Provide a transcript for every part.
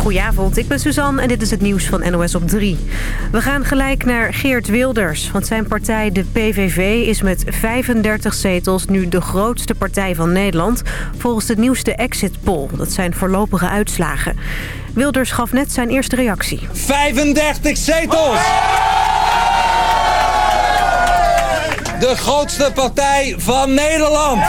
Goedenavond, ik ben Suzanne en dit is het nieuws van NOS op 3. We gaan gelijk naar Geert Wilders, want zijn partij, de PVV... is met 35 zetels nu de grootste partij van Nederland... volgens de nieuwste exit poll. Dat zijn voorlopige uitslagen. Wilders gaf net zijn eerste reactie. 35 zetels! De grootste partij van Nederland!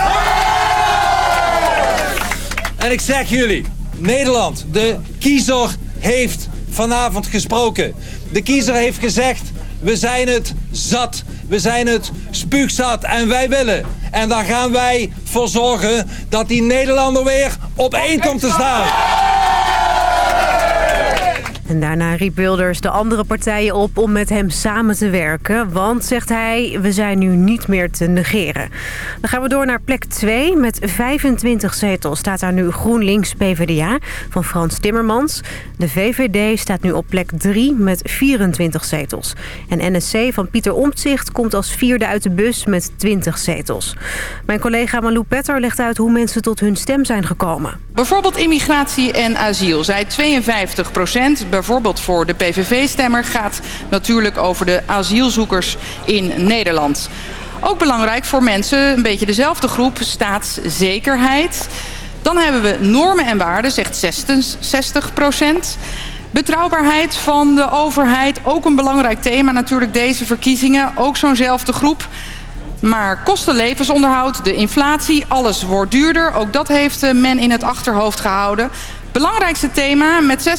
En ik zeg jullie, Nederland, de kiezer heeft vanavond gesproken. De kiezer heeft gezegd, we zijn het zat. We zijn het spuugzat en wij willen. En daar gaan wij voor zorgen dat die Nederlander weer op één komt te staan. En daarna riep Wilders de andere partijen op om met hem samen te werken. Want, zegt hij, we zijn nu niet meer te negeren. Dan gaan we door naar plek 2. Met 25 zetels staat daar nu GroenLinks PvdA van Frans Timmermans. De VVD staat nu op plek 3 met 24 zetels. En NSC van Pieter Omtzigt komt als vierde uit de bus met 20 zetels. Mijn collega Malou Petter legt uit hoe mensen tot hun stem zijn gekomen. Bijvoorbeeld immigratie en asiel, zei 52 procent bijvoorbeeld voor de PVV-stemmer... gaat natuurlijk over de asielzoekers in Nederland. Ook belangrijk voor mensen, een beetje dezelfde groep, staatszekerheid. Dan hebben we normen en waarden, zegt 66 procent. Betrouwbaarheid van de overheid, ook een belangrijk thema natuurlijk deze verkiezingen. Ook zo'nzelfde groep. Maar kosten levensonderhoud, de inflatie, alles wordt duurder. Ook dat heeft men in het achterhoofd gehouden. Belangrijkste thema met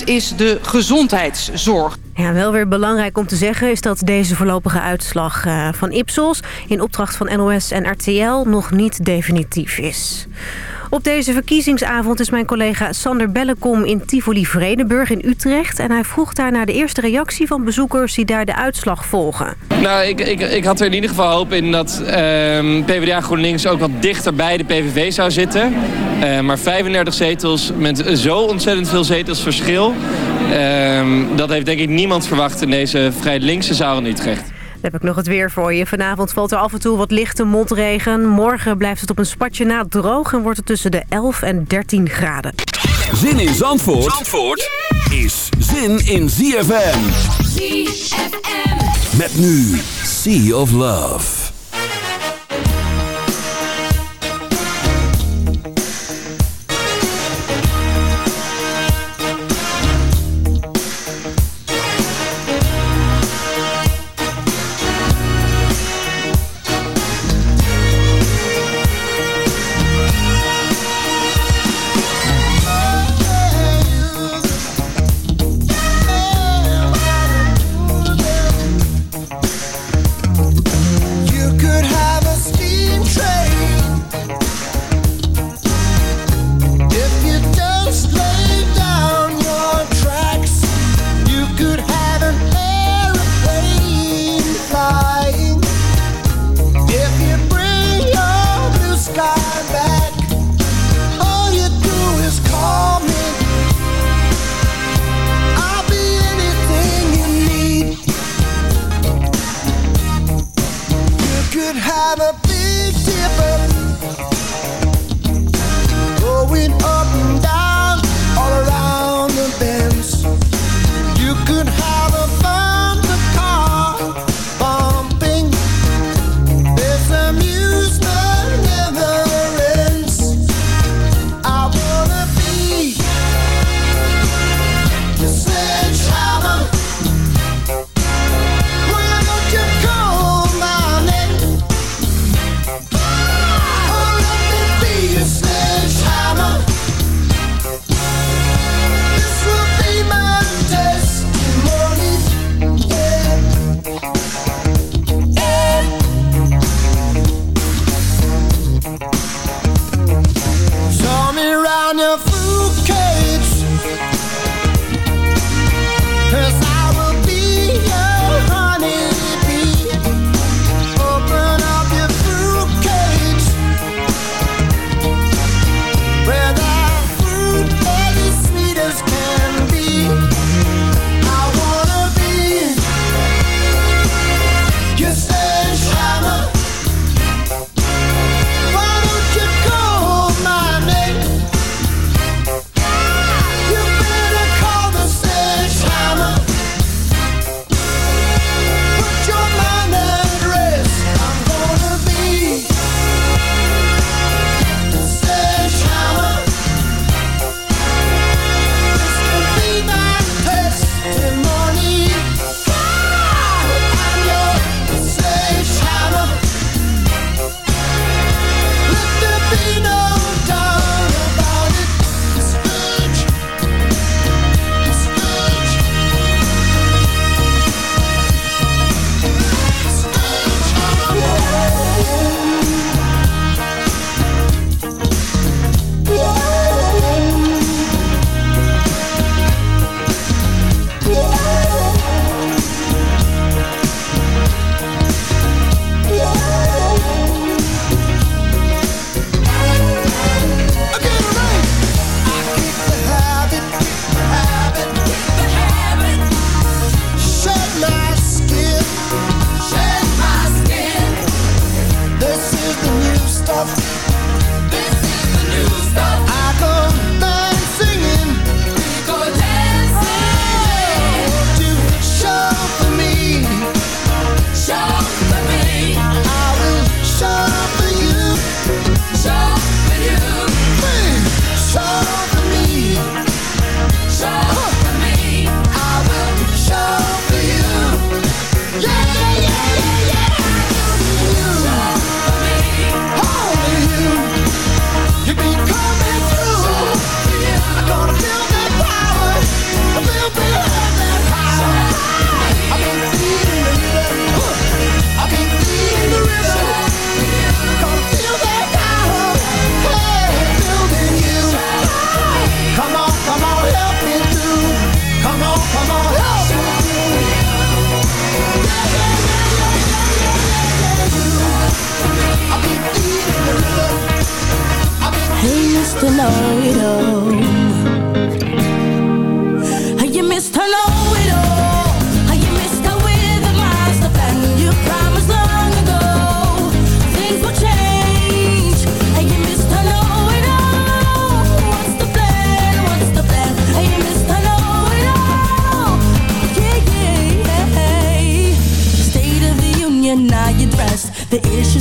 66% is de gezondheidszorg. Ja, wel weer belangrijk om te zeggen is dat deze voorlopige uitslag uh, van Ipsos... in opdracht van NOS en RTL nog niet definitief is. Op deze verkiezingsavond is mijn collega Sander Bellekom in Tivoli-Vredenburg in Utrecht. En hij vroeg daar naar de eerste reactie van bezoekers die daar de uitslag volgen. Nou, ik, ik, ik had er in ieder geval hoop in dat uh, PvdA GroenLinks ook wat dichter bij de PVV zou zitten. Uh, maar 35 zetels met zo ontzettend veel zetels verschil. Uh, dat heeft denk ik niemand verwacht in deze vrij linkse zaal in Utrecht heb ik nog het weer voor je. Vanavond valt er af en toe wat lichte motregen. Morgen blijft het op een spatje na droog en wordt het tussen de 11 en 13 graden. Zin in Zandvoort, Zandvoort is zin in ZFM. ZFM. Met nu Sea of Love.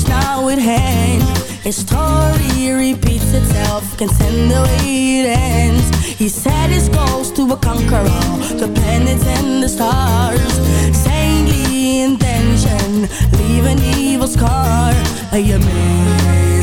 now at hand. His story repeats itself Can't stand the way it ends. He set his goals to a conqueror, The planets and the stars. Saintly intention Leave an evil scar A man.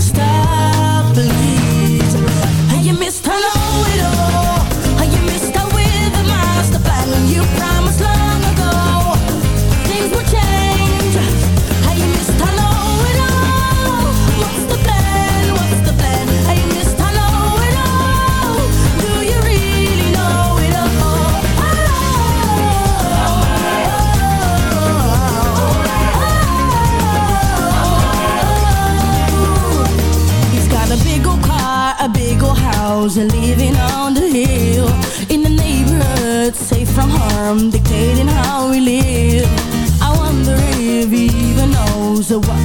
I'm dictating how we live. I wonder if he even knows what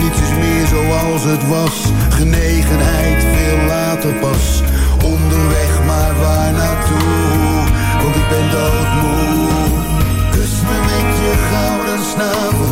Niets is meer zoals het was, genegenheid veel later pas. Onderweg, maar waar naartoe? Want ik ben doodmoe. Kus me met je gouden snavel,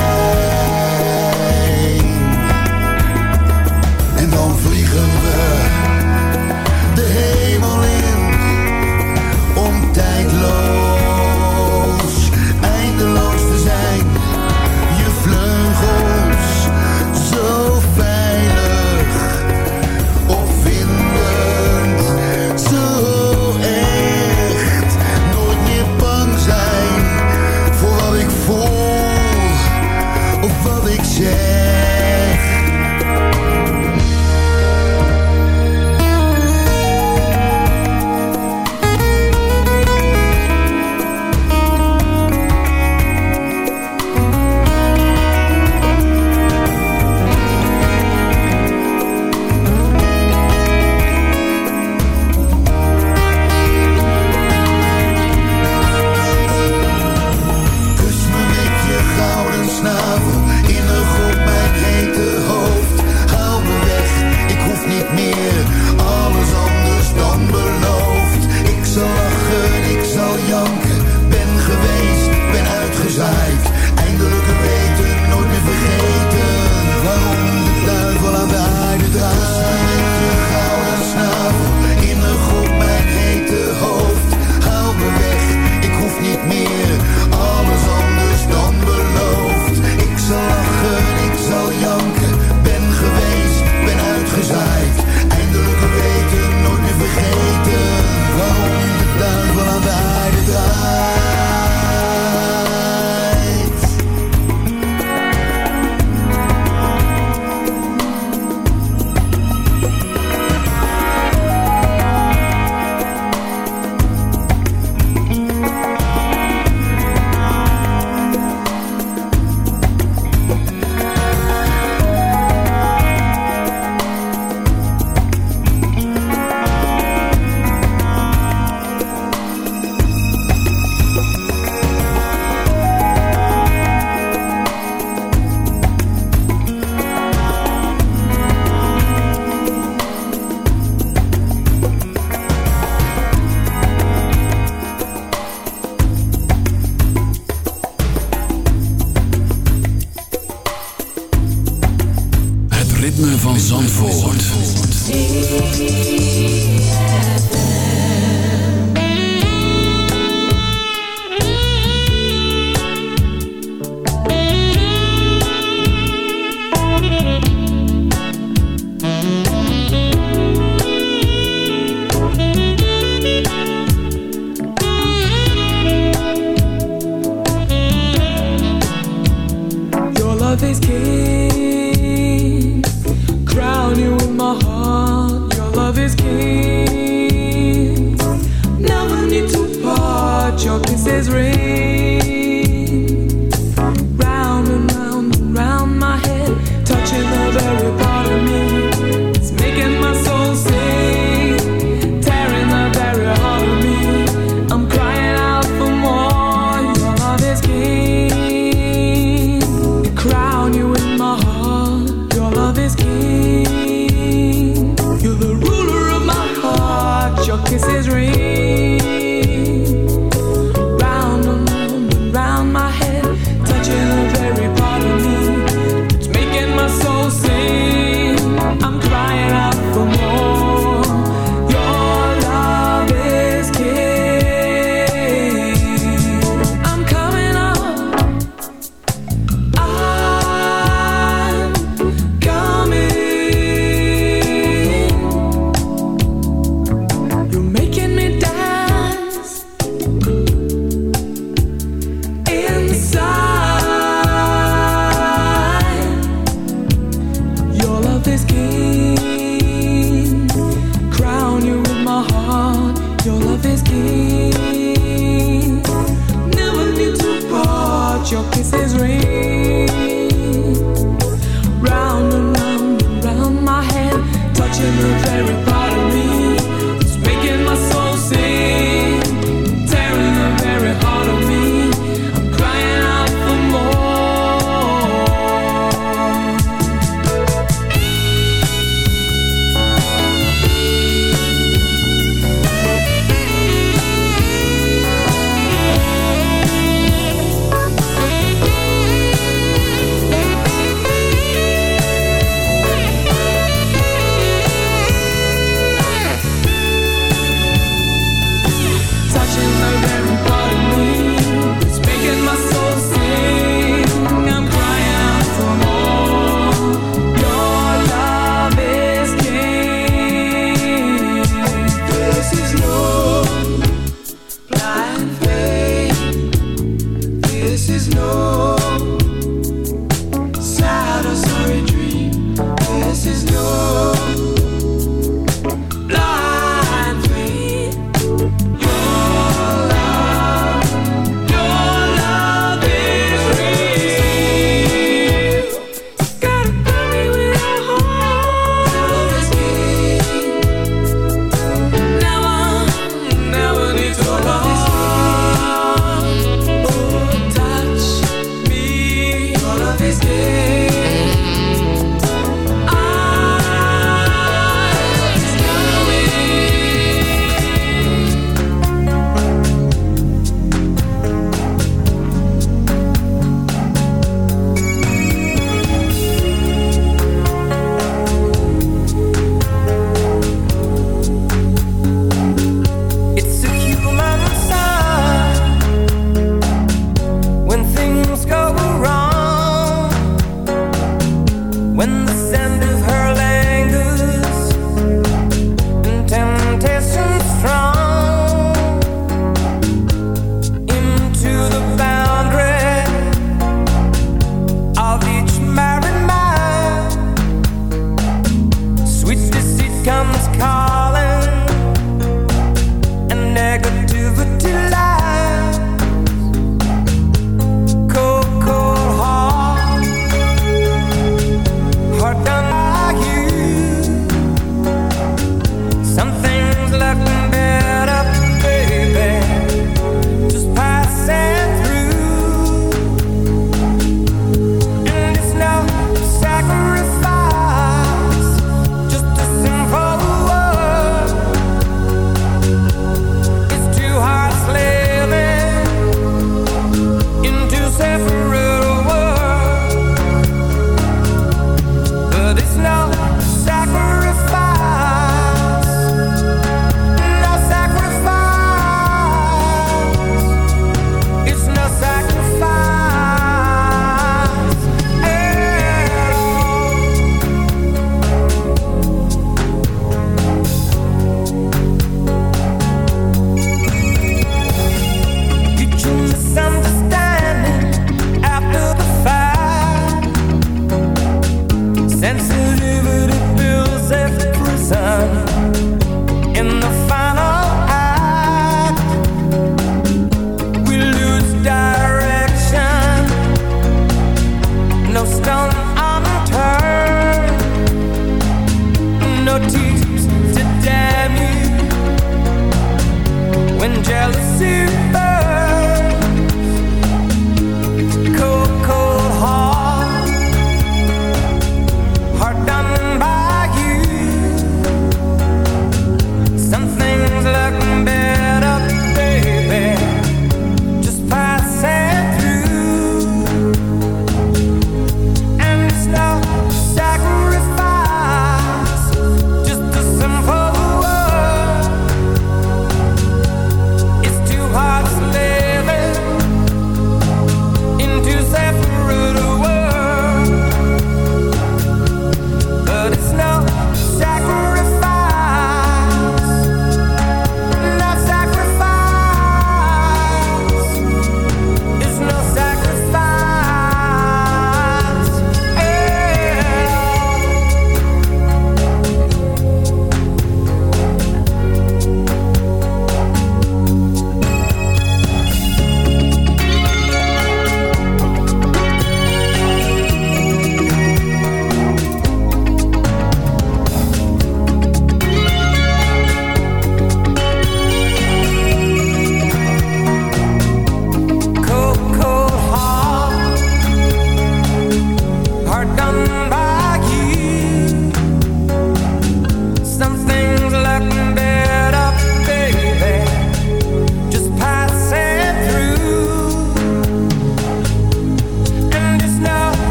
When the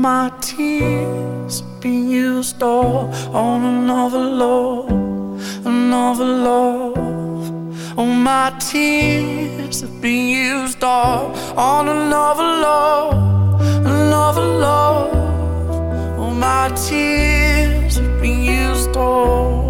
my tears be used all on another love, another love. Oh, my tears be used all on another love, another love. Oh, my tears be used all.